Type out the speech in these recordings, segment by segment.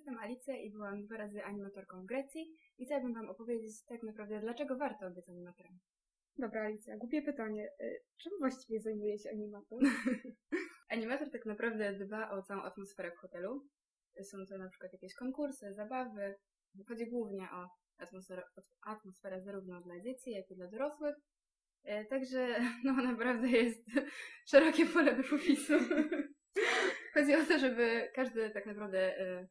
Jestem Alicja i byłam dwa razy animatorką w Grecji i chciałabym Wam opowiedzieć tak naprawdę, dlaczego warto być animatorem. Dobra, Alicja, głupie pytanie. Y, Czym właściwie zajmuje się animator? Animator tak naprawdę dba o całą atmosferę w hotelu. Są to na przykład jakieś konkursy, zabawy. Chodzi głównie o atmosferę, atmosferę zarówno dla dzieci, jak i dla dorosłych. E, Także no naprawdę jest szerokie pole do popisu. Chodzi o to, żeby każdy tak naprawdę e,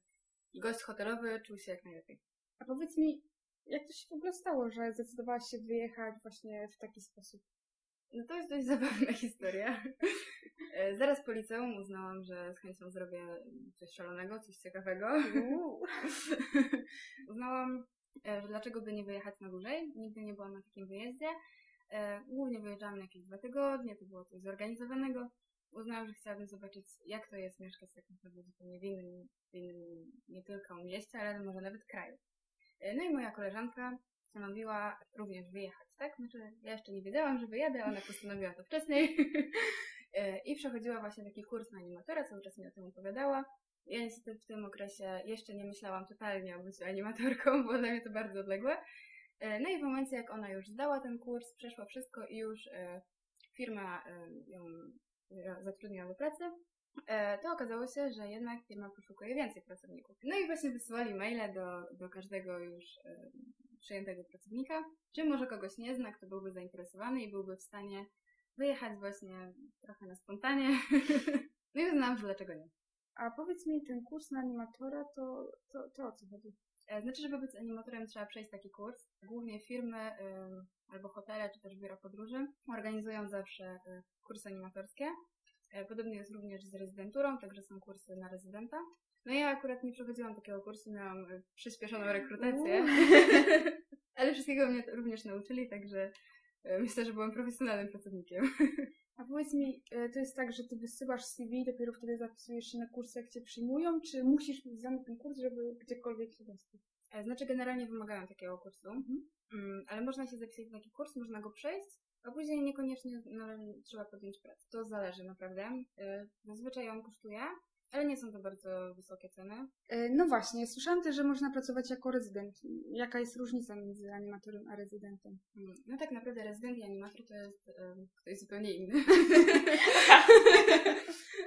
gość hotelowy czuł się jak najlepiej. A powiedz mi, jak to się w ogóle stało, że zdecydowałaś się wyjechać właśnie w taki sposób? No to jest dość zabawna historia. E, Zaraz po liceum uznałam, że z chęcią zrobię coś szalonego, coś ciekawego. Uznałam, e, że dlaczego by nie wyjechać na dłużej. Nigdy nie byłam na takim wyjeździe. E, Głównie wyjeżdżałam na jakieś dwa tygodnie, to było coś zorganizowanego. Uznałam, że chciałabym zobaczyć, jak to jest mieszkać tak naprawdę zupełnie w innym, w innym nie tylko mieście, ale może nawet kraju. E, No i moja koleżanka postanowiła również wyjechać, tak? Znaczy, ja jeszcze nie wiedziałam, że wyjadę, ona postanowiła to wcześniej. E, I przechodziła właśnie taki kurs na animatora, cały czas mi o tym opowiadała. Ja niestety w tym okresie jeszcze nie myślałam totalnie o byciu animatorką, bo dla mnie to bardzo odległe. E, No i w momencie, jak ona już zdała ten kurs, przeszła wszystko i już firma ją zatrudniła do pracy, e, to okazało się, że jednak firma poszukuje więcej pracowników. No i właśnie wysłali maile do, do każdego już e, przyjętego pracownika, czy może kogoś nie zna, kto byłby zainteresowany i byłby w stanie wyjechać właśnie trochę na spontanie. No i uznałam, że dlaczego nie. A powiedz mi, ten kurs na animatora, to, to, to o co chodzi? E, Znaczy, żeby być animatorem trzeba przejść taki kurs. Głównie firmy albo hotele, czy też biura podróży organizują zawsze y, kursy animatorskie. E, Podobnie jest również z rezydenturą, także są kursy na rezydenta. No ja akurat nie przechodziłam takiego kursu, miałam y, przyspieszoną rekrutację. Ale wszystkiego mnie również nauczyli, także y, myślę, że byłam profesjonalnym pracownikiem. A powiedz mi, y, to jest tak, że ty wysyłasz CV, dopiero wtedy zapisujesz się na kursy, jak cię przyjmują, czy musisz mieć zdany ten kurs, żeby gdziekolwiek się dostać? E, Znaczy, generalnie wymagają takiego kursu, Mm, ale można się zapisać na taki kurs, można go przejść, a później niekoniecznie no, trzeba podjąć pracę. To zależy naprawdę. Y, Zazwyczaj on kosztuje, ale nie są to bardzo wysokie ceny. Y, No właśnie, słyszałam też, że można pracować jako rezydent. Jaka jest różnica między animatorem a rezydentem? No tak naprawdę rezydent i animator to jest ktoś zupełnie inny.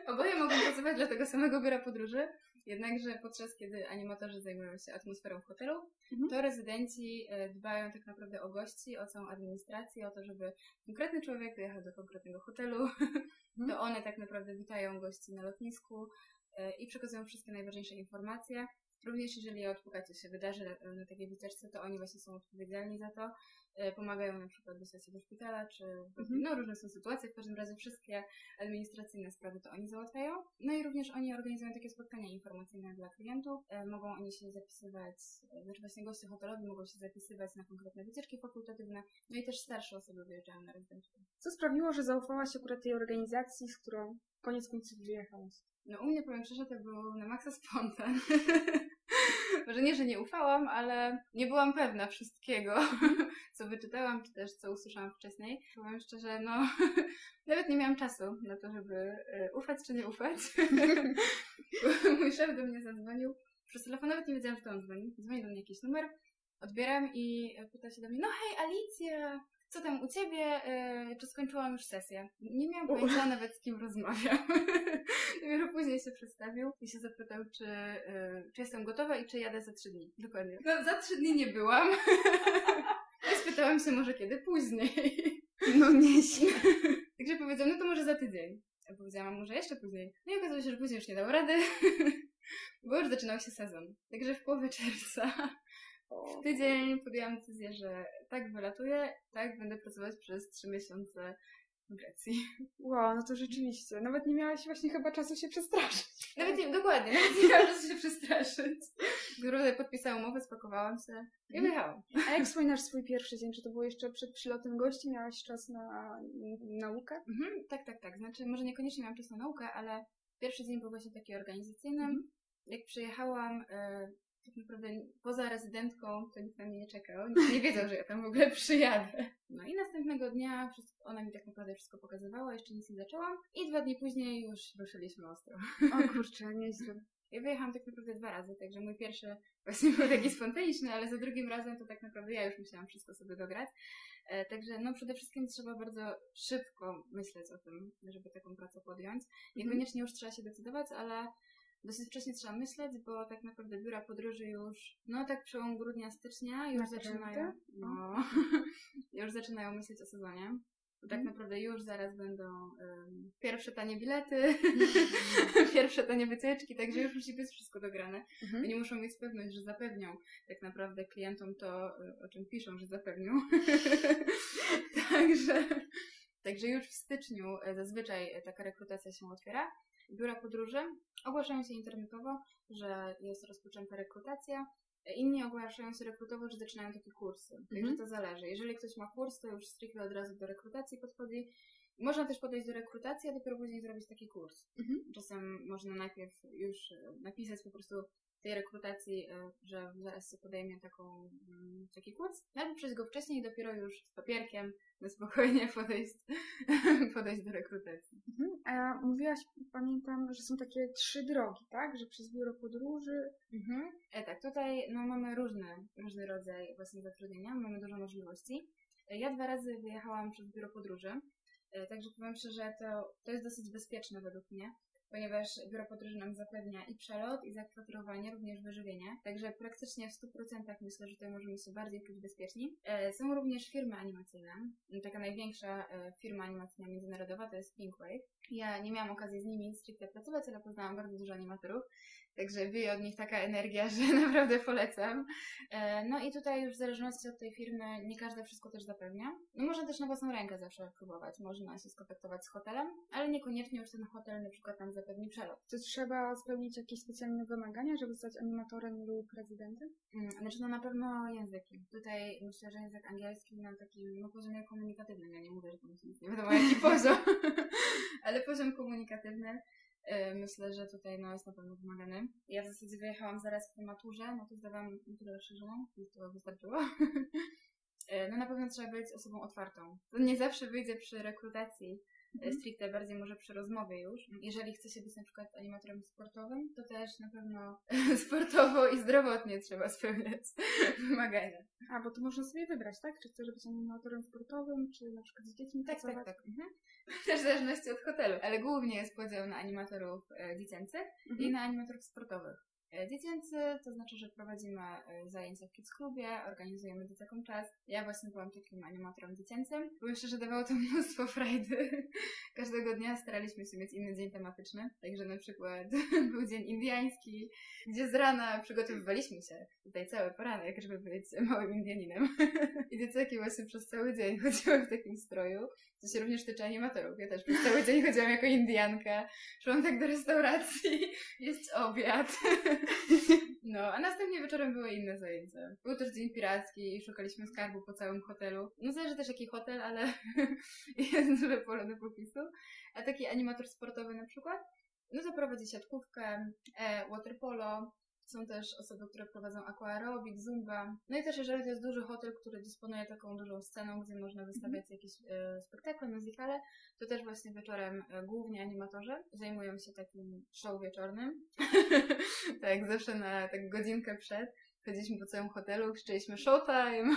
Oboje mogą pracować dla tego samego biura podróży, jednakże podczas kiedy animatorzy zajmują się atmosferą w hotelu, Mhm. to rezydenci y, dbają tak naprawdę o gości, o całą administrację, o to, żeby konkretny człowiek dojechał do konkretnego hotelu. One tak naprawdę witają gości na lotnisku y, i przekazują wszystkie najważniejsze informacje. Również jeżeli odpukać coś się wydarzy na, na takiej wycieczce, to oni właśnie są odpowiedzialni za to. Y, Pomagają na przykład dostać się do szpitala, czy Mhm. no różne są sytuacje, w każdym razie wszystkie administracyjne sprawy to oni załatwiają. No i również oni organizują takie spotkania informacyjne dla klientów. E, Mogą oni się zapisywać, e, znaczy właśnie goście hotelowi mogą się zapisywać na konkretne wycieczki fakultatywne, no i też starsze osoby wyjeżdżają na rezydenturę. Co sprawiło, że zaufałaś akurat tej organizacji, z którą koniec końców wyjechałaś? No u mnie powiem szczerze, to był na maksa spontan. Może nie, że nie ufałam, ale nie byłam pewna wszystkiego, co wyczytałam, czy też co usłyszałam wcześniej. Powiem szczerze, no nawet nie miałam czasu na to, żeby e, ufać czy nie ufać. Mój szef do mnie zadzwonił. Przez telefon nawet nie wiedziałam, że to on dzwoni. Dzwoni do mnie jakiś numer, odbieram i pyta się do mnie, no hej Alicja, co tam u Ciebie? E, Czy skończyłam już sesję? Nie miałam pojęcia nawet z kim rozmawiam. Dopiero później się przedstawił i się zapytał, czy, e, czy jestem gotowa i czy jadę za trzy dni. Dokładnie. No za trzy dni nie byłam. I spytałam się może kiedy później. No nieźle. Także powiedział, no to może za tydzień. Ja powiedziałam, może jeszcze później. No i okazało się, że później już nie dał rady, bo już zaczynał się sezon. Także w połowie czerwca w tydzień podjęłam decyzję, że tak wylatuję, tak będę pracować przez trzy miesiące w Grecji. Wow, no to rzeczywiście. Nawet nie miałaś właśnie chyba czasu się przestraszyć. Nawet nie, dokładnie, nawet nie miałam czasu się przestraszyć. Naprawdę podpisałam umowę, spakowałam się i Mhm. wyjechałam. A jak wspominasz swój pierwszy dzień? Czy to było jeszcze przed przylotem gości? Miałaś czas na naukę? Mhm, tak, tak, tak. Znaczy, może niekoniecznie miałam czas na naukę, ale pierwszy dzień był właśnie taki organizacyjny. Mhm. Jak przyjechałam, e, tak naprawdę poza rezydentką, to nikt na mnie nie czekał. Nikt nie wiedział, że ja tam w ogóle przyjadę. No i następnego dnia wszystko, ona mi tak naprawdę wszystko pokazywała, jeszcze nic nie zaczęłam. I dwa dni później już ruszyliśmy ostro. O kurczę, nieźle. Ja wyjechałam tak naprawdę dwa razy, także mój pierwszy właśnie był taki spontaniczny, ale za drugim razem to tak naprawdę ja już musiałam wszystko sobie dograć. E, także no przede wszystkim trzeba bardzo szybko myśleć o tym, żeby taką pracę podjąć. Niekoniecznie już trzeba się decydować, ale dosyć wcześnie trzeba myśleć, bo tak naprawdę biura podróży już, no tak przełom grudnia, stycznia już Naprawdę? zaczynają, no, już zaczynają myśleć o sezonie. Bo tak Mhm. naprawdę już zaraz będą em, pierwsze tanie bilety, pierwsze tanie wycieczki, także już musi być wszystko dograne. Mhm. Oni muszą mieć pewność, że zapewnią tak naprawdę klientom to, y, o czym piszą, że zapewnią. także, także już w styczniu e, zazwyczaj e, taka rekrutacja się otwiera. Biura podróży ogłaszają się internetowo, że jest rozpoczęta rekrutacja. Inni ogłaszają się rekrutowo, że zaczynają takie kursy. Także Mhm. to zależy. Jeżeli ktoś ma kurs, to już stricte od razu do rekrutacji podchodzi. Można też podejść do rekrutacji, a dopiero później zrobić taki kurs. Mhm. Czasem można najpierw już e, napisać po prostu tej rekrutacji, e, że zaraz podejmie taką, mm, taki kurs, albo przejść go wcześniej i dopiero już z papierkiem na spokojnie podejść, podejść do rekrutacji. Mhm. A mówiłaś, pamiętam, że są takie trzy drogi, tak? Że przez biuro podróży. Mhm. E, tak, tutaj no, mamy różny, różny rodzaj właśnie zatrudnienia, mamy dużo możliwości. E, Ja dwa razy wyjechałam przez biuro podróży, e, także powiem szczerze, to, to jest dosyć bezpieczne według mnie, ponieważ biuro podróży nam zapewnia i przelot, i zakwaterowanie, również wyżywienie, także praktycznie w 100% myślę, że tutaj możemy się bardziej czuć bezpieczni. E, Są również firmy animacyjne. Taka największa e, firma animacyjna międzynarodowa to jest Pinkwave. Ja nie miałam okazji z nimi stricte pracować, ale poznałam bardzo dużo animatorów. Także wieje od nich taka energia, że naprawdę polecam. E, No i tutaj już w zależności od tej firmy nie każda wszystko też zapewnia. No można też na własną rękę zawsze próbować. Można się skontaktować z hotelem, ale niekoniecznie już ten hotel na przykład nam zapewni przelot. Czy trzeba spełnić jakieś specjalne wymagania, żeby zostać animatorem lub rezydentem? Mm, Znaczy no na pewno języki. Tutaj myślę, że język angielski na takim no, poziomie komunikatywnym. Ja nie mówię, że to nie wiadomo jaki poziom, ale poziom komunikatywny. E, Myślę, że tutaj no, jest na pewno wymagany. Ja w zasadzie wyjechałam zaraz po maturze, no to zdawałam maturę rozszerzoną, więc to wystarczyło. E, No na pewno trzeba być osobą otwartą. To nie zawsze wyjdzie przy rekrutacji Mhm. stricte, bardziej może przy rozmowie już. Jeżeli chce się być na przykład animatorem sportowym, to też na pewno sportowo i zdrowotnie trzeba spełniać wymagania. A, bo to można sobie wybrać, tak? Czy chcesz być animatorem sportowym, czy na przykład z dziećmi Tak, tak, pracować? tak. Mhm. Też w zależności od hotelu, ale głównie jest podział na animatorów e, dziecięcych i Mhm. na animatorów sportowych. E, Dziecięcy to znaczy, że prowadzimy e, zajęcia w Kids Clubie, organizujemy dzieciakom czas. Ja właśnie byłam takim animatorem dziecięcym. Powiem szczerze, dawało to mnóstwo frajdy. Każdego dnia staraliśmy się mieć inny dzień tematyczny. Także na przykład był dzień indiański, gdzie z rana przygotowywaliśmy się tutaj cały poranek, żeby być małym Indianinem. I dzieciaki właśnie przez cały dzień chodziły w takim stroju. To się również tyczy animatorów. Ja też przez cały dzień chodziłam jako Indianka. Szłam tak do restauracji, jeść obiad. No, a następnie wieczorem były inne zajęcia. Był też dzień piracki i szukaliśmy skarbu po całym hotelu. No zależy też jaki hotel, ale jest duże pole do popisu. A taki animator sportowy na przykład, no to siatkówkę, e, waterpolo, są też osoby, które prowadzą aquarobic, zumba. No i też jeżeli to jest duży hotel, który dysponuje taką dużą sceną, gdzie można wystawiać jakieś e, spektakle, muzykale, to też właśnie wieczorem e, głównie animatorzy zajmują się takim show wieczornym. tak, zawsze na tak godzinkę przed chodziliśmy po całym hotelu, krzyczeliśmy showtime.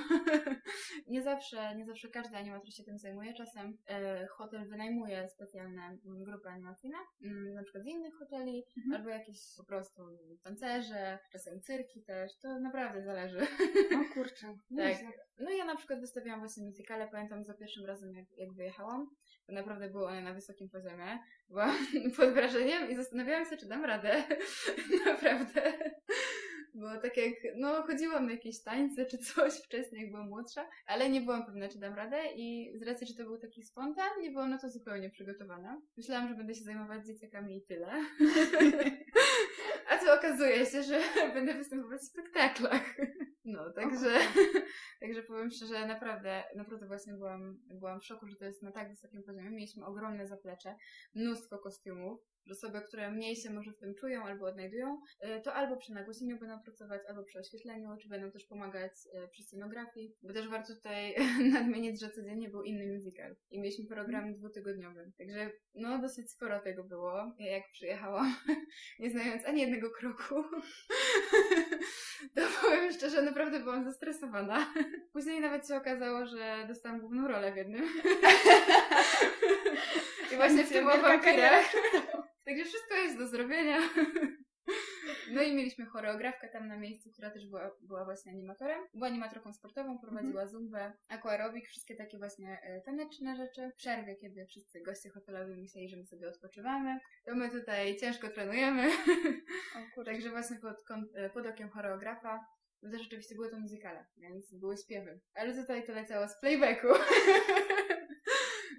nie zawsze, nie zawsze każdy animator się tym zajmuje. Czasem e, hotel wynajmuje specjalne mm, grupy animacyjne, mm, na przykład z innych hoteli, Mhm. albo jakieś po prostu tancerze, czasem cyrki też. To naprawdę zależy. O kurczę. nieźle. No ja na przykład wystawiałam właśnie muzykale, pamiętam za pierwszym razem jak, jak wyjechałam, to naprawdę były one na wysokim poziomie. Byłam pod wrażeniem i zastanawiałam się, czy dam radę. naprawdę. Bo tak jak, no chodziłam na jakieś tańce czy coś wcześniej, jak byłam młodsza, ale nie byłam pewna, czy dam radę i z racji, że to był taki spontan, nie byłam na to zupełnie przygotowana. Myślałam, że będę się zajmować dzieciakami i tyle. A tu okazuje się, że będę występować w spektaklach. No, także, także powiem szczerze, naprawdę, naprawdę właśnie byłam, byłam w szoku, że to jest na tak wysokim poziomie. Mieliśmy ogromne zaplecze, mnóstwo kostiumów. Że osoby, które mniej się może w tym czują albo odnajdują, y, to albo przy nagłośnieniu będą pracować, albo przy oświetleniu, czy będą też pomagać y, przy scenografii. Bo też warto tutaj nadmienić, że codziennie był inny musical i mieliśmy program dwutygodniowy. Także no dosyć sporo tego było. Ja jak przyjechałam, nie znając ani jednego kroku, to powiem szczerze, naprawdę byłam zestresowana. Później nawet się okazało, że dostałam główną rolę w jednym. I właśnie w tym wampirach. Także wszystko jest do zrobienia. No i mieliśmy choreografkę tam na miejscu, która też była, była właśnie animatorem. Była animatorką sportową, prowadziła Mhm. zumbę, aquarobik, wszystkie takie właśnie e, taneczne rzeczy. W przerwie, kiedy wszyscy goście hotelowi myśleli, że my sobie odpoczywamy, to my tutaj ciężko trenujemy. Także właśnie pod, e, pod okiem choreografa. No to rzeczywiście były to muzykale, więc były śpiewy. Ale tutaj to leciało z playbacku.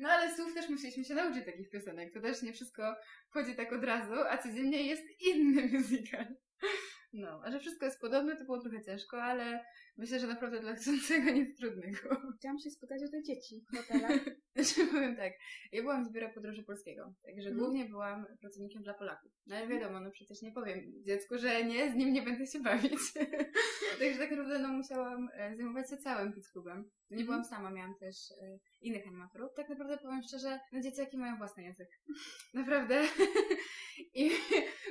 No ale słów też musieliśmy się nauczyć takich piosenek. To też nie wszystko wchodzi tak od razu, a codziennie jest inny musical. No, a że wszystko jest podobne, to było trochę ciężko, ale myślę, że naprawdę dla chcącego nic trudnego. Chciałam się spytać o te dzieci w hotelach. Znaczy powiem tak, ja byłam z Biura Podróży Polskiego, także Mhm. głównie byłam pracownikiem dla Polaków. No ale wiadomo, no przecież nie powiem dziecku, że nie, z nim nie będę się bawić. także tak naprawdę no musiałam e, zajmować się całym Kids Clubem. Nie Mhm. byłam sama, miałam też e, innych animatorów. Tak naprawdę powiem szczerze, no dzieciaki mają własny język. Naprawdę. I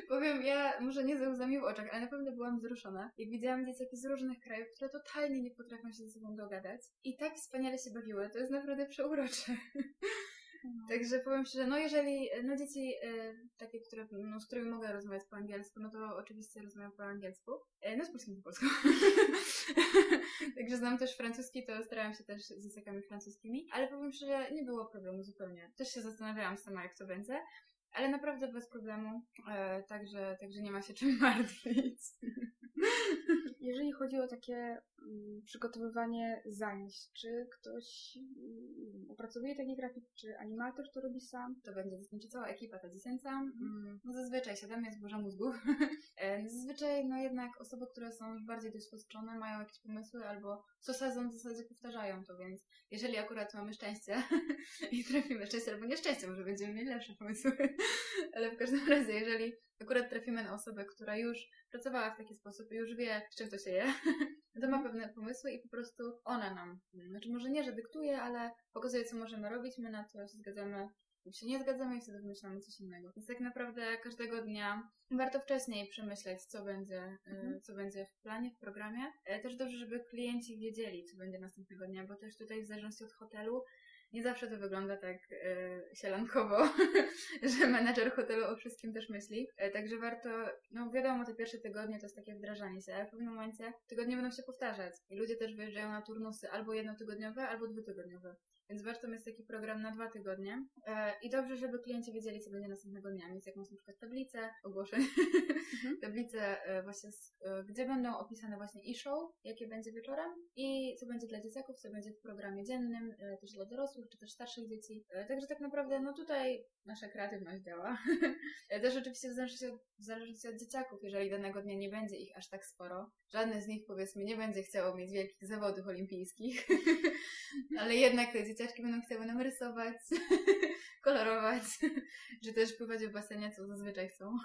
powiem, ja może nie ze łzami w oczach, ale naprawdę byłam wzruszona. Jak widziałam dzieciaki z różnych krajów, które totalnie nie potrafią się ze sobą dogadać i tak wspaniale się bawiły. To jest naprawdę przeurocze. Także powiem szczerze, no jeżeli no dzieci e, takie, które, no, z którymi mogę rozmawiać po angielsku, no to oczywiście rozmawiam po angielsku. E, no z polskim po polsku. Także znam też francuski, to starałam się też z językami francuskimi, ale powiem szczerze, nie było problemu zupełnie. Też się zastanawiałam sama, jak to będzie, ale naprawdę bez problemu, e, także, także nie ma się czym martwić. Jeżeli chodzi o takie mm, przygotowywanie zajęć, czy ktoś mm, opracowuje taki grafik, czy animator to robi sam? to będzie znaczy cała ekipa ta dziecięca. Mm, No zazwyczaj siadamy, jest burza mózgów. No Zazwyczaj no jednak osoby, które są już bardziej doświadczone, mają jakieś pomysły albo co sezon w zasadzie powtarzają to, więc jeżeli akurat mamy szczęście i trafimy szczęście albo nieszczęście, może będziemy mieli lepsze pomysły, ale w każdym razie, jeżeli akurat trafimy na osobę, która już pracowała w taki sposób i już wie, z czym to się je, to ma pewne pomysły i po prostu ona nam, znaczy może nie, że dyktuje, ale pokazuje, co możemy robić, my na to się zgadzamy lub się nie zgadzamy i wtedy wymyślamy coś innego. Więc tak naprawdę każdego dnia warto wcześniej przemyśleć, co będzie, e, Mhm. co będzie w planie, w programie. E, Też dobrze, żeby klienci wiedzieli, co będzie następnego dnia, bo też tutaj w zależności od hotelu nie zawsze to wygląda tak e, sielankowo, że menedżer hotelu o wszystkim też myśli. E, także warto, no wiadomo, te pierwsze tygodnie to jest takie wdrażanie się, ale w pewnym momencie tygodnie będą się powtarzać i ludzie też wyjeżdżają na turnusy albo jednotygodniowe, albo dwutygodniowe. Więc warto mieć taki program na dwa tygodnie. E, I dobrze, żeby klienci wiedzieli, co będzie następnego dnia. Mieć jakąś na przykład tablicę ogłoszeń, tablicę e, właśnie, z, e, gdzie będą opisane właśnie e-show, jakie będzie wieczorem i co będzie dla dzieciaków, co będzie w programie dziennym, też dla dorosłych, czy też starszych dzieci. Także tak naprawdę, no tutaj nasza kreatywność działa. Też oczywiście w zależności, od, w zależności od dzieciaków, jeżeli danego dnia nie będzie ich aż tak sporo. Żadne z nich powiedzmy nie będzie chciało mieć wielkich zawodów olimpijskich, ale jednak te dzieciaczki będą chciały nam rysować, kolorować, czy też pływać w basenie, co zazwyczaj chcą.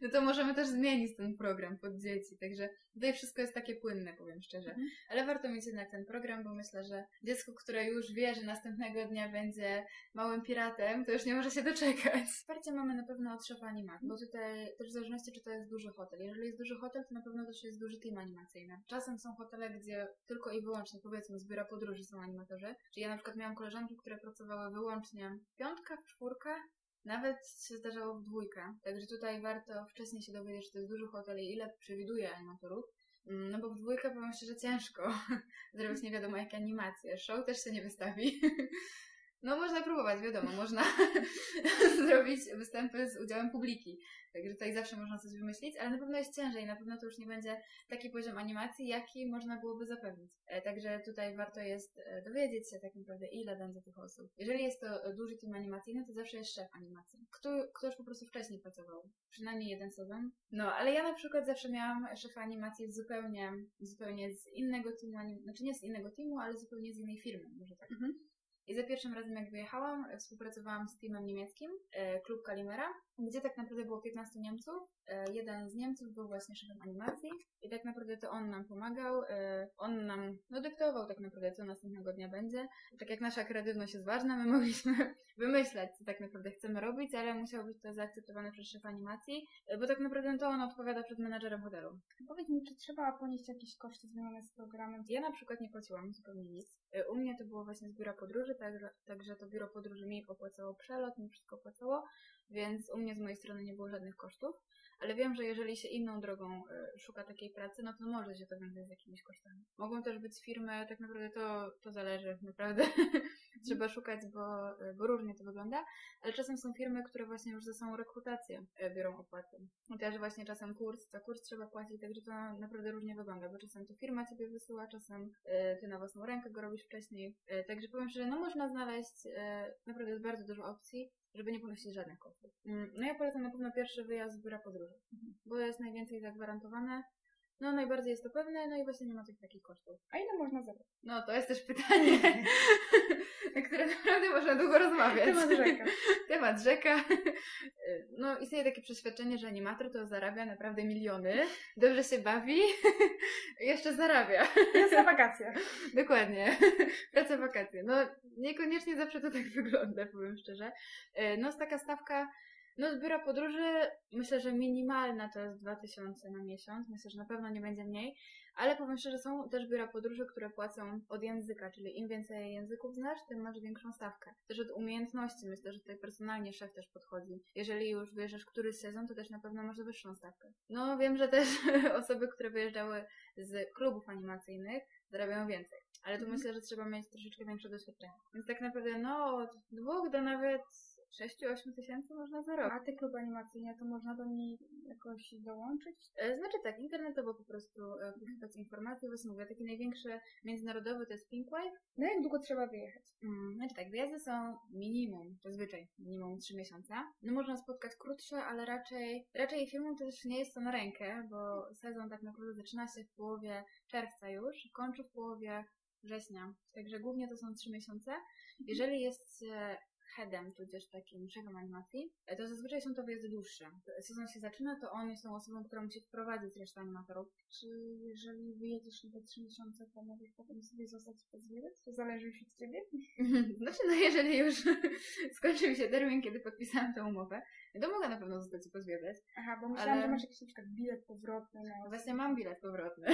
No to możemy też zmienić ten program pod dzieci, także tutaj wszystko jest takie płynne, powiem szczerze. Mhm. Ale warto mieć jednak ten program, bo myślę, że dziecko, które już wie, że następnego dnia będzie małym piratem, to już nie może się doczekać. Wsparcie mamy na pewno od szefa animacji, bo tutaj też w zależności, czy to jest duży hotel. Jeżeli jest duży hotel, to na pewno też jest duży team animacyjny. Czasem są hotele, gdzie tylko i wyłącznie, powiedzmy, z biura podróży są animatorzy. Czyli ja na przykład miałam koleżanki, które pracowały wyłącznie w piątka, w nawet się zdarzało w dwójkę. Także tutaj warto wcześniej się dowiedzieć, czy to jest duży hotel i ile przewiduje animatorów. Mm, No bo w dwójkę powiem szczerze ciężko zrobić nie wiadomo jakie animacje. Show też się nie wystawi. No można próbować, wiadomo, można zrobić występy z udziałem publiki. Także tutaj zawsze można coś wymyślić, ale na pewno jest ciężej, na pewno to już nie będzie taki poziom animacji, jaki można byłoby zapewnić. E, Także tutaj warto jest e, dowiedzieć się tak naprawdę, ile będzie tych osób. Jeżeli jest to duży team animacyjny, to zawsze jest szef animacji. Kto, kto już po prostu wcześniej pracował. Przynajmniej jeden sezon. No, ale ja na przykład zawsze miałam szefa animacji zupełnie, zupełnie z innego teamu, znaczy nie z innego teamu, ale zupełnie z innej firmy, może tak. Mhm. I za pierwszym razem jak wyjechałam, współpracowałam z teamem niemieckim, e, klub Kalimera, gdzie tak naprawdę było 15 Niemców. E, jeden z Niemców był właśnie szefem animacji i tak naprawdę to on nam pomagał, e, on nam no, dyktował tak naprawdę, co następnego dnia będzie. Tak jak nasza kreatywność jest ważna, my mogliśmy wymyślać, co tak naprawdę chcemy robić, ale musiało być to zaakceptowane przez szefa animacji, e, bo tak naprawdę to on odpowiada przed menadżerem hotelu. Powiedz mi, czy trzeba ponieść jakieś koszty związane z programem? Ja na przykład nie płaciłam zupełnie nic. U mnie to było właśnie z biura podróży, także, także to biuro podróży mi opłacało przelot, mi wszystko opłacało, więc u mnie z mojej strony nie było żadnych kosztów. Ale wiem, że jeżeli się inną drogą e, szuka takiej pracy, no to może się to wiązać z jakimiś kosztami. Mogą też być firmy, tak naprawdę to, to zależy, naprawdę. Trzeba szukać, bo, e, bo różnie to wygląda, ale czasem są firmy, które właśnie już za samą rekrutację e, biorą opłaty. I też właśnie czasem kurs, za kurs trzeba płacić, także to naprawdę różnie wygląda, bo czasem to firma ciebie wysyła, czasem ty na własną rękę go robisz wcześniej. Także powiem szczerze, no można znaleźć, naprawdę jest bardzo dużo opcji, żeby nie ponosić żadnych kosztów. Mm, No ja polecam na pewno pierwszy wyjazd z biura podróży, bo jest najwięcej zagwarantowane, no najbardziej jest to pewne, no i właśnie nie ma tych takich kosztów. A ile można zabrać? No to jest też pytanie, na które naprawdę można długo rozmawiać. Temat rzeka. Temat rzeka. No istnieje takie przeświadczenie, że animator to zarabia naprawdę miliony, dobrze się bawi, jeszcze zarabia. Jest na wakacje. Dokładnie. Praca wakacje. No niekoniecznie zawsze to tak wygląda, powiem szczerze. E, No taka stawka, no z biura podróży myślę, że minimalna to jest 2000 na miesiąc. Myślę, że na pewno nie będzie mniej. Ale powiem szczerze, są też biura podróży, które płacą od języka, czyli im więcej języków znasz, tym masz większą stawkę. Też od umiejętności, myślę, że tutaj personalnie szef też podchodzi. Jeżeli już wyjeżdżasz któryś sezon, to też na pewno masz wyższą stawkę. No wiem, że też osoby, które wyjeżdżały z klubów animacyjnych, zarabiają więcej. Ale tu Mhm. myślę, że trzeba mieć troszeczkę większe doświadczenie. Więc tak naprawdę, no, od dwóch do nawet 6-8 tysięcy można zarobić. A te kluby animacyjne, to można do niej jakoś dołączyć? E, Znaczy tak, internetowo po prostu e, poszukać informacji, właśnie mówię, taki największy międzynarodowy to jest Pinkwave. No jak długo trzeba wyjechać? Mm, Znaczy tak, wyjazdy są minimum, zazwyczaj minimum 3 miesiące. No można spotkać krótsze, ale raczej, raczej firmom to też nie jest to na rękę, bo sezon tak naprawdę zaczyna się w połowie czerwca już, kończy w połowie września. Także głównie to są 3 miesiące. Jeżeli jest się headem, tudzież takim szefem animacji, e, to zazwyczaj są to wyjazdy dłuższe. Sezon się zaczyna, to on jest tą osobą, która musi wprowadzić resztę animatorów. Czy jeżeli wyjedziesz na te trzy miesiące, to możesz potem sobie zostać i pozwiedzać? To zależy już od ciebie? Znaczy, no jeżeli już skończy mi się termin, kiedy podpisałam tę umowę, to mogę na pewno zostać i pozwiedzać. Aha, bo myślałam, Ale- że masz jakiś na przykład bilet powrotny. No Właśnie mam bilet powrotny,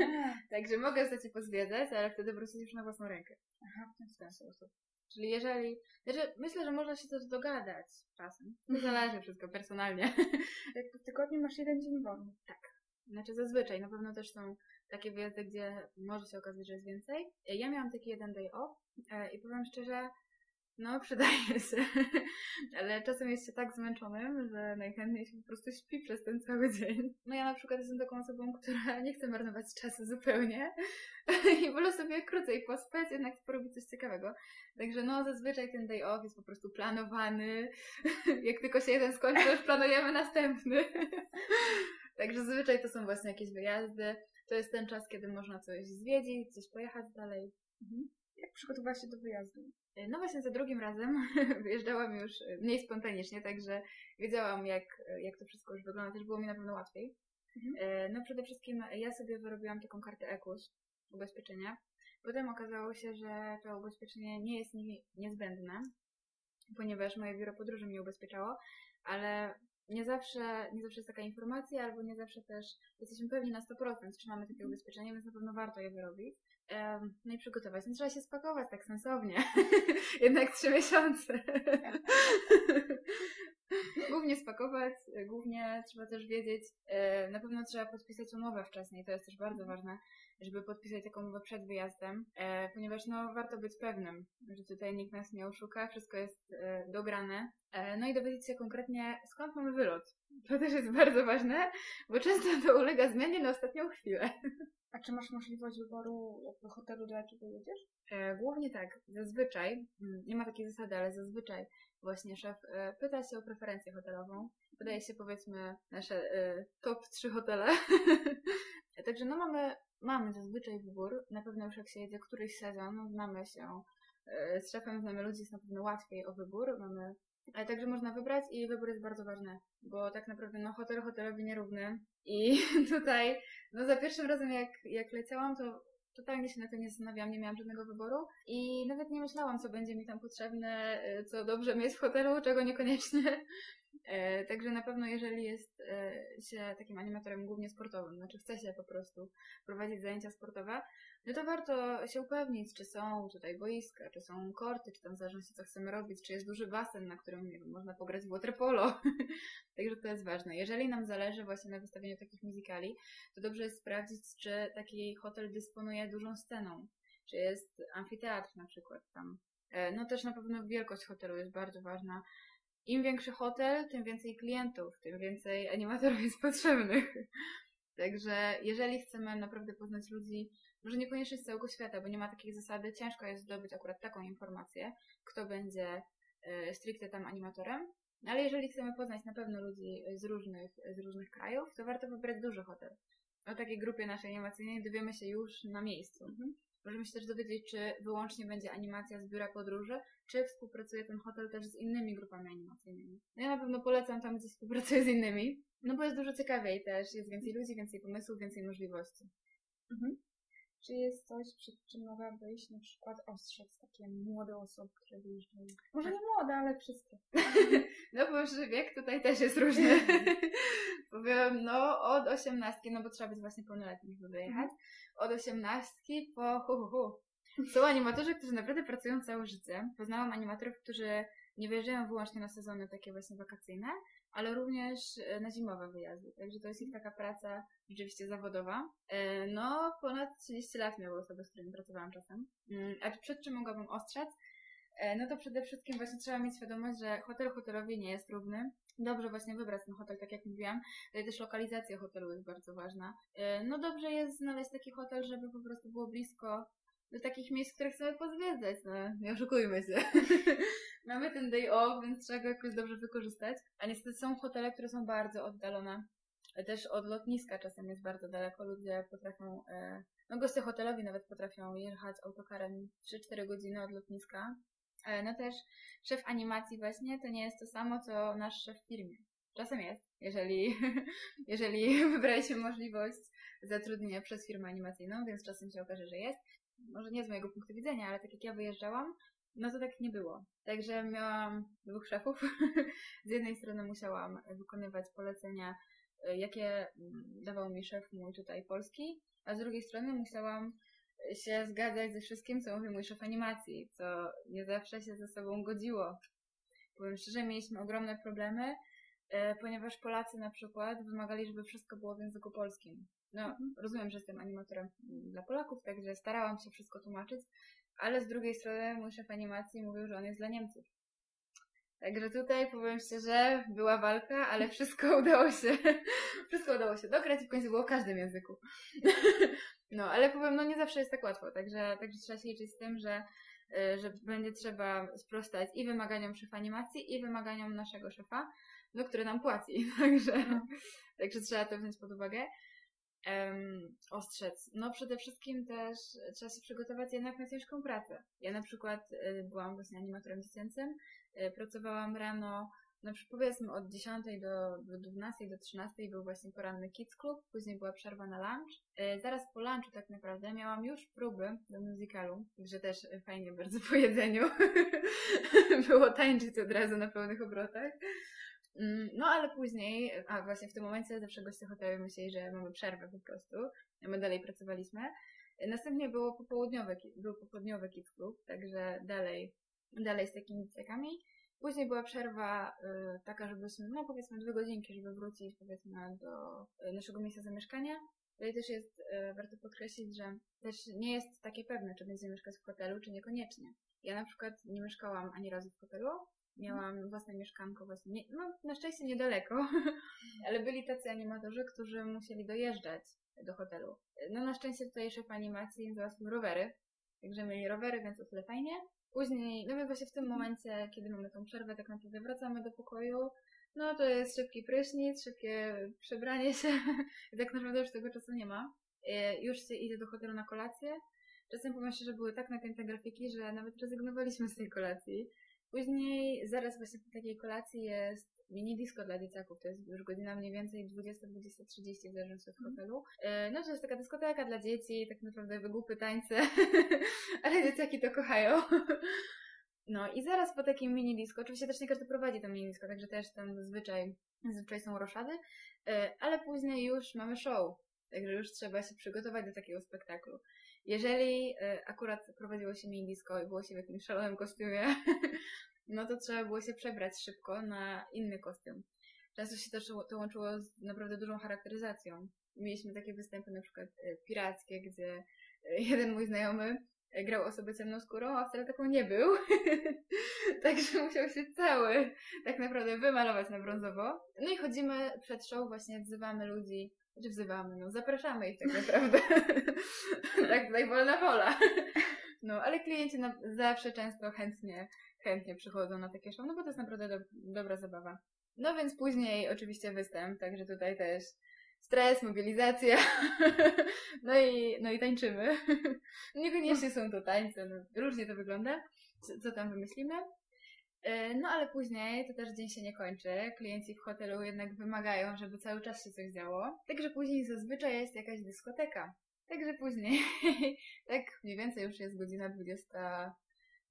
także mogę zostać i pozwiedzać, ale wtedy wrócić już na własną rękę. aha, W ten sposób. Czyli jeżeli, znaczy myślę, że można się też dogadać czasem. To zależy wszystko personalnie. jak w tygodniu masz jeden dzień wolny. Znaczy zazwyczaj, na pewno też są takie wyjazdy, gdzie może się okazać, że jest więcej. Ja miałam taki jeden day off e, i powiem szczerze, no przydaje się, ale czasem jest się tak zmęczonym, że najchętniej się po prostu śpi przez ten cały dzień. No ja na przykład jestem taką osobą, która nie chce marnować czasu zupełnie i wolę sobie krócej pospać, jednak porobić coś ciekawego. Także no zazwyczaj ten day off jest po prostu planowany. Jak tylko się jeden skończy, to już planujemy następny. Także zazwyczaj to są właśnie jakieś wyjazdy. To jest ten czas, kiedy można coś zwiedzić, gdzieś pojechać dalej. Jak przygotowałaś się do wyjazdu? No właśnie za drugim razem wyjeżdżałam już mniej spontanicznie, także wiedziałam jak, jak to wszystko już wygląda, też było mi na pewno łatwiej. Mhm. E, No przede wszystkim ja sobie wyrobiłam taką kartę EKUS, ubezpieczenia. Potem okazało się, że to ubezpieczenie nie jest ni- niezbędne, ponieważ moje biuro podróży mnie ubezpieczało, ale nie zawsze, nie zawsze jest taka informacja, albo nie zawsze też jesteśmy pewni na 100%, czy mamy takie ubezpieczenie, więc na pewno warto je wyrobić. No i przygotować. No trzeba się spakować tak sensownie. Jednak trzy miesiące. Głównie spakować, głównie trzeba też wiedzieć, e, na pewno trzeba podpisać umowę wcześniej, to jest też bardzo ważne, żeby podpisać taką umowę przed wyjazdem, e, ponieważ no warto być pewnym, że tutaj nikt nas nie oszuka, wszystko jest e, dograne. E, No i dowiedzieć się konkretnie, skąd mamy wylot. To też jest bardzo ważne, bo często to ulega zmianie na ostatnią chwilę. A czy masz możliwość wyboru jakby hotelu, do jakiego jedziesz? E, Głównie tak, zazwyczaj, mm, nie ma takiej zasady, ale zazwyczaj właśnie szef e, pyta się o preferencję hotelową. Podaje się powiedzmy nasze e, top 3 hotele. Także no mamy, mamy zazwyczaj wybór. Na pewno już jak się jedzie któryś sezon, znamy się z szefem znamy ludzi, jest na pewno łatwiej o wybór. Mamy także można wybrać i wybór jest bardzo ważny, bo tak naprawdę no hotel hotelowi nierówny i tutaj no za pierwszym razem jak, jak leciałam to totalnie się na to nie zastanawiałam, nie miałam żadnego wyboru i nawet nie myślałam co będzie mi tam potrzebne, e, co dobrze mieć w hotelu, czego niekoniecznie. E, także na pewno jeżeli jest e, się takim animatorem głównie sportowym, znaczy chce się po prostu prowadzić zajęcia sportowe, no to warto się upewnić, czy są tutaj boiska, czy są korty, czy tam w zależności co chcemy robić, czy jest duży basen, na którym nie wiem, można pograć w waterpolo. Także to jest ważne. Jeżeli nam zależy właśnie na wystawieniu takich muzykali, to dobrze jest sprawdzić, czy taki hotel dysponuje dużą sceną, czy jest amfiteatr na przykład tam. E, no też na pewno wielkość hotelu jest bardzo ważna. Im większy hotel, tym więcej klientów, tym więcej animatorów jest potrzebnych. Także jeżeli chcemy naprawdę poznać ludzi może niekoniecznie z całego świata, bo nie ma takiej zasady, ciężko jest zdobyć akurat taką informację, kto będzie e, stricte tam animatorem. Ale jeżeli chcemy poznać na pewno ludzi z różnych, z różnych krajów, to warto wybrać duży hotel. O takiej grupie naszej animacyjnej dowiemy się już na miejscu. Mhm. Możemy się też dowiedzieć, czy wyłącznie będzie animacja z biura podróży, czy współpracuje ten hotel też z innymi grupami animacyjnymi. No ja na pewpewno polecam tam, gdzie współpracuje z innymi, no bo jest dużo ciekawiej też, jest więcej ludzi, więcej pomysłów, więcej możliwości. Mhm. Czy jest coś, przed czym mogłabyś na przykład ostrzec takie młode osoby, które wyjeżdżają? Może nie młode, ale wszystkie. no bo że wiek tutaj też jest różny. Powiem, no od osiemnastki, no bo trzeba być właśnie pełnoletnim, żeby wyjechać. Od osiemnastki po hu, hu, hu. Są animatorzy, którzy naprawdę pracują całe życie. Poznałam animatorów, którzy nie wyjeżdżają wyłącznie na sezony takie właśnie wakacyjne, ale również e, na zimowe wyjazdy. Także to jest ich taka praca rzeczywiście zawodowa. E, no, ponad 30 lat miały osoby, z którymi pracowałam czasem. Mm, a przed czym mogłabym ostrzec? E, no to przede wszystkim właśnie trzeba mieć świadomość, że hotel hotelowi nie jest równy. Dobrze właśnie wybrać ten hotel, tak jak mówiłam. Tutaj też lokalizacja hotelu jest bardzo ważna. No dobrze jest znaleźć taki hotel, żeby po prostu było blisko do takich miejsc, które chcemy pozwiedzać, no nie oszukujmy się. Mamy ten day off, więc trzeba go jakoś dobrze wykorzystać. A niestety są hotele, które są bardzo oddalone. Też od lotniska czasem jest bardzo daleko. Ludzie potrafią, e, no goście hotelowi nawet potrafią jechać autokarem 3-4 godziny od lotniska. E, no też szef animacji właśnie to nie jest to samo, co nasz szef w firmie. Czasem jest, jeżeli, jeżeli wybraliśmy możliwość zatrudnienia przez firmę animacyjną, więc czasem się okaże, że jest może nie z mojego punktu widzenia, ale tak jak ja wyjeżdżałam, no to tak nie było. Także miałam dwóch szefów. z jednej strony musiałam wykonywać polecenia, e, jakie mm, dawał mi szef mój tutaj polski, a z drugiej strony musiałam się zgadzać ze wszystkim, co mówił mój szef animacji, co nie zawsze się ze sobą godziło. Powiem szczerze, mieliśmy ogromne problemy, e, ponieważ Polacy na przykład wymagali, żeby wszystko było w języku polskim. No, mhm. rozumiem, że jestem animatorem dla Polaków, także starałam się wszystko tłumaczyć, ale z drugiej strony mój szef animacji mówił, że on jest dla Niemców. Także tutaj powiem szczerze, była walka, ale wszystko udało się, wszystko udało się dograć i w końcu było w każdym języku. No, ale powiem, no nie zawsze jest tak łatwo, także, także trzeba się liczyć z tym, że, y, że będzie trzeba sprostać i wymaganiom szefa animacji, i wymaganiom naszego szefa, no, który nam płaci. Także, no. także trzeba to wziąć pod uwagę um, ostrzec? No przede wszystkim też trzeba się przygotować jednak na ciężką pracę. Ja na przykład y, byłam właśnie animatorem dziecięcym, y, pracowałam rano, no powiedzmy od 10 do, do 12, do 13 był właśnie poranny Kids Club, później była przerwa na lunch. Y, zaraz po lunchu tak naprawdę miałam już próby do musicalu, także też fajnie bardzo po jedzeniu było tańczyć od razu na pełnych obrotach. Mm, no ale później, a właśnie w tym momencie zawsze goście hotelu myśleli, że mamy przerwę po prostu. My dalej pracowaliśmy. Następnie było popołudniowe, był popołudniowy Kids Club, także dalej, dalej z takimi dzieciakami. Później była przerwa y, taka, żebyśmy, no powiedzmy dwie godzinki, żeby wrócić powiedzmy do y, naszego miejsca zamieszkania. Tutaj też jest, y, warto podkreślić, że też nie jest takie pewne, czy będziemy mieszkać w hotelu, czy niekoniecznie. Ja na przykład nie mieszkałam ani razu w hotelu, Miałam własne mieszkanko właśnie, nie, no na szczęście niedaleko, ale byli tacy animatorzy, którzy musieli dojeżdżać do hotelu. No na szczęście tutaj szef animacji załatwił rowery, także mieli rowery, więc o tyle fajnie. Później, no my właśnie w tym momencie, kiedy mamy tą przerwę, tak naprawdę wracamy do pokoju, no to jest szybki prysznic, szybkie przebranie się tak naprawdę już tego czasu nie ma. E, już się idzie do hotelu na kolację, Czasem powiem szczerze, były tak napięte grafiki, że nawet rezygnowaliśmy z tej kolacji. Później, zaraz właśnie po takiej kolacji jest mini disco dla dzieciaków. To jest już godzina mniej więcej 20-20-30 w zależności od hotelu. E, No to jest taka dyskoteka dla dzieci, tak naprawdę wygłupy tańce, ale dzieciaki to kochają. No i zaraz po takim mini disco, oczywiście też nie każdy prowadzi to mini disco, także też tam zazwyczaj, zazwyczaj są roszady, e, ale później już mamy show, także już trzeba się przygotować do takiego spektaklu. Jeżeli e, akurat prowadziło się mini disco i było się w jakimś szalonym kostiumie, no to trzeba było się przebrać szybko na inny kostium. Często się też to łączyło z naprawdę dużą charakteryzacją. Mieliśmy takie występy na przykład e, pirackie, gdzie e, jeden mój znajomy e, grał osobę ciemnoskórą, a wcale taką nie był. Także musiał się cały tak naprawdę wymalować na brązowo. No i chodzimy przed show, właśnie wzywamy ludzi, czy wzywamy, no zapraszamy ich tak naprawdę. tak tutaj wolna wola. No, ale klienci zawsze często chętnie, chętnie przychodzą na takie show, no bo to jest naprawdę do, dobra zabawa. No więc później oczywiście występ, także tutaj też stres, mobilizacja, no i, no i tańczymy. Niekoniecznie są to tańce, no, różnie to wygląda, co, co tam wymyślimy. E, No ale później to też dzień się nie kończy. Klienci w hotelu jednak wymagają, żeby cały czas się coś działo. Także później zazwyczaj jest jakaś dyskoteka. Także później, tak mniej więcej już jest godzina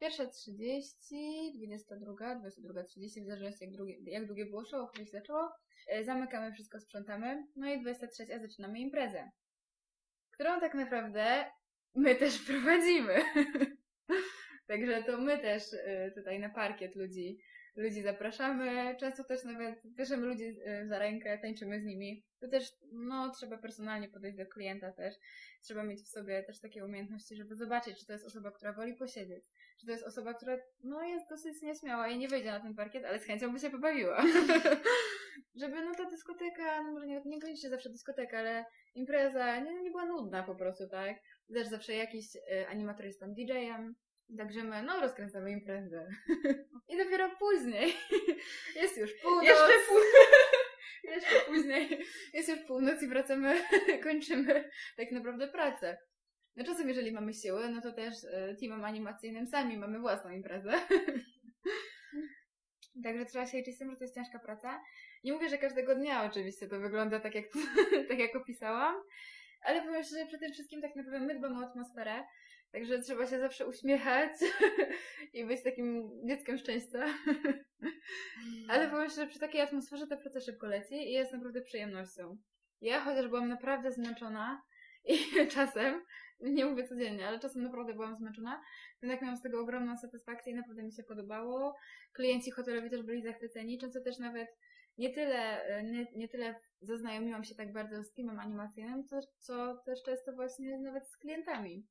21.30, 22, 22.30, w zależności jak, drugie, jak długie było show, kiedy się zaczęło. E, Zamykamy wszystko, sprzątamy. No i 23 zaczynamy imprezę, którą tak naprawdę my też prowadzimy. Także to my też y, tutaj na parkiet ludzi, ludzi zapraszamy. Często też nawet bierzemy ludzi y, za rękę, tańczymy z nimi. To też, no, trzeba personalnie podejść do klienta też. Trzeba mieć w sobie też takie umiejętności, żeby zobaczyć, czy to jest osoba, która woli posiedzieć. Czy to jest osoba, która, no, jest dosyć nieśmiała i nie wejdzie na ten parkiet, ale z chęcią by się pobawiła. żeby, no, ta dyskoteka, no może nie, niekoniecznie zawsze dyskoteka, ale impreza nie, nie była nudna po prostu, tak? Też zawsze jakiś y, animator jest tam DJ-em, Także my, no, rozkręcamy imprezę. I dopiero później jest już północ. Jeszcze pół... Jeszcze później jest już północ i wracamy, kończymy tak naprawdę pracę. No czasem, jeżeli mamy siły, no to też e, teamem animacyjnym sami mamy własną imprezę. Także trzeba się liczyć z tym, że to jest ciężka praca. Nie mówię, że każdego dnia oczywiście to wygląda tak, jak, tak jak opisałam, ale powiem szczerze, przede wszystkim tak naprawdę my dbamy o atmosferę, Także trzeba się zawsze uśmiechać i być takim dzieckiem szczęścia. Ale powiem szczerze, przy takiej atmosferze ta praca szybko leci i jest naprawdę przyjemnością. Ja chociaż byłam naprawdę zmęczona i czasem, nie mówię codziennie, ale czasem naprawdę byłam zmęczona, jednak miałam z tego ogromną satysfakcję i naprawdę mi się podobało. Klienci hotelowi też byli zachwyceni, często też nawet nie tyle, nie, nie tyle zaznajomiłam się tak bardzo z teamem animacyjnym, co, co też często właśnie nawet z klientami.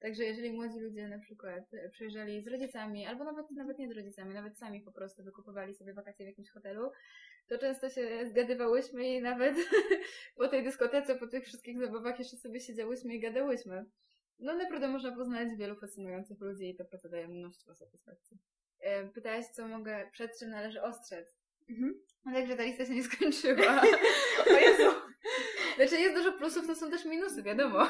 Także jeżeli młodzi ludzie na przykład przyjeżdżali z rodzicami, albo nawet, nawet nie z rodzicami, nawet sami po prostu wykupowali sobie wakacje w jakimś hotelu, to często się zgadywałyśmy i nawet po tej dyskotece, po tych wszystkich zabawach jeszcze sobie siedziałyśmy i gadałyśmy. No naprawdę można poznać wielu fascynujących ludzi i to praca daje mnóstwo satysfakcji. E, pytałaś, co mogę, przed czym należy ostrzec. Mhm. No także ta lista się nie skończyła. o Jezu! Znaczy jest dużo plusów, to są też minusy, wiadomo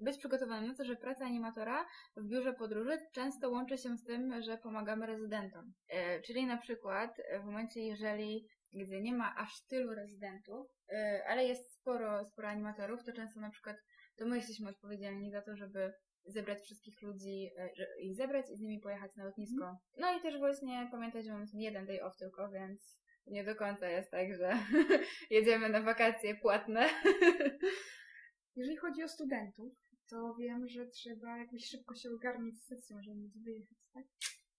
być przygotowanym na to, że praca animatora w biurze podróży często łączy się z tym, że pomagamy rezydentom. E, czyli na przykład w momencie, jeżeli gdy nie ma aż tylu rezydentów, e, ale jest sporo, sporo animatorów, to często na przykład to my jesteśmy odpowiedzialni za to, żeby zebrać wszystkich ludzi, e, ich zebrać i z nimi pojechać na lotnisko. Mm. No i też właśnie pamiętać, że mamy ten jeden day off tylko, więc nie do końca jest tak, że jedziemy na wakacje płatne. Jeżeli chodzi o studentów, to wiem, że trzeba jakoś szybko się ogarnić z sesją, żeby móc wyjechać, tak?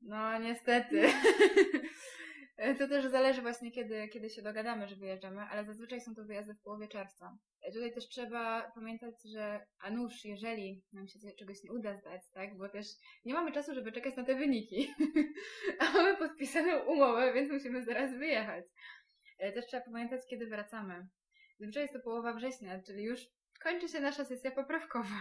No, niestety. to też zależy właśnie, kiedy, kiedy się dogadamy, że wyjeżdżamy, ale zazwyczaj są to wyjazdy w połowie czerwca. Tutaj też trzeba pamiętać, że a nuż, jeżeli nam się czegoś nie uda zdać, tak, bo też nie mamy czasu, żeby czekać na te wyniki, a mamy podpisaną umowę, więc musimy zaraz wyjechać. E, też trzeba pamiętać, kiedy wracamy. Zazwyczaj jest to połowa września, czyli już kończy się nasza sesja poprawkowa.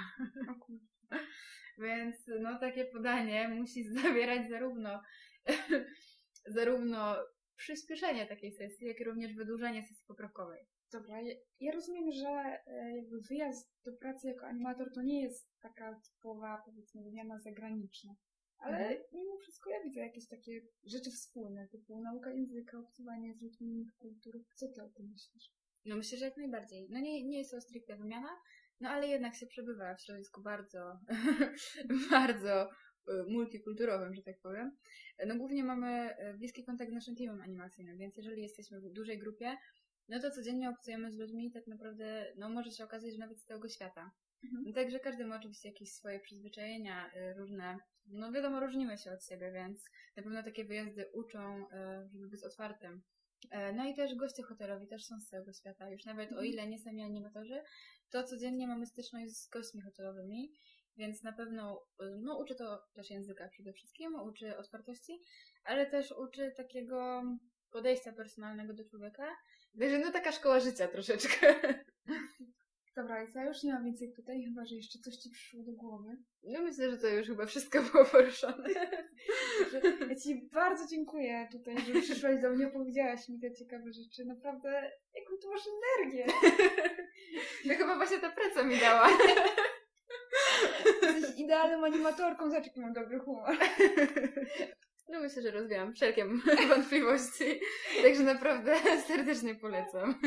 Więc no takie podanie musi zawierać zarówno zarówno przyspieszenie takiej sesji, jak i również wydłużenie sesji poprawkowej. Dobra, ja, rozumiem, że e, wyjazd do pracy jako animator to nie jest taka typowa, powiedzmy, wymiana zagraniczna. Ale Mhm. mimo wszystko ja widzę jakieś takie rzeczy wspólne, typu nauka języka, obcowanie z ludźmi innych kultur. Co ty o tym myślisz? No myślę, że jak najbardziej. No nie, nie jest to stricte wymiana, no ale jednak się przebywa w środowisku bardzo, bardzo y, multikulturowym, że tak powiem. No głównie mamy y, bliski kontakt z naszym teamem animacyjnym, więc jeżeli jesteśmy w dużej grupie, no to codziennie obcujemy z ludźmi i tak naprawdę, no może się okazać, że nawet z całego świata. Mhm. No, Także każdy ma oczywiście jakieś swoje przyzwyczajenia, y, różne, no wiadomo, różnimy się od siebie, więc na pewno takie wyjazdy uczą, żeby być otwartym. E, No i też goście hotelowi też są z całego świata. Już nawet o Mhm. ile nie sami animatorzy, to codziennie mamy styczność z gośćmi hotelowymi, więc na pewno y, no, uczy to też języka przede wszystkim, uczy otwartości, ale też uczy takiego podejścia personalnego do człowieka. Także no taka szkoła życia troszeczkę. Dobra, ja już nie mam więcej tutaj, chyba że jeszcze coś ci przyszło do głowy. No myślę, że to już chyba wszystko było poruszone. Ja ci bardzo dziękuję tutaj, że przyszłaś do mnie, opowiedziałaś mi te ciekawe rzeczy. Naprawdę, jaką tu masz energię. No chyba właśnie ta praca mi dała. Jesteś idealną animatorką, zobacz jaki mam dobry humor. No myślę, że rozwiałam wszelkie wątpliwości. Także naprawdę serdecznie polecam.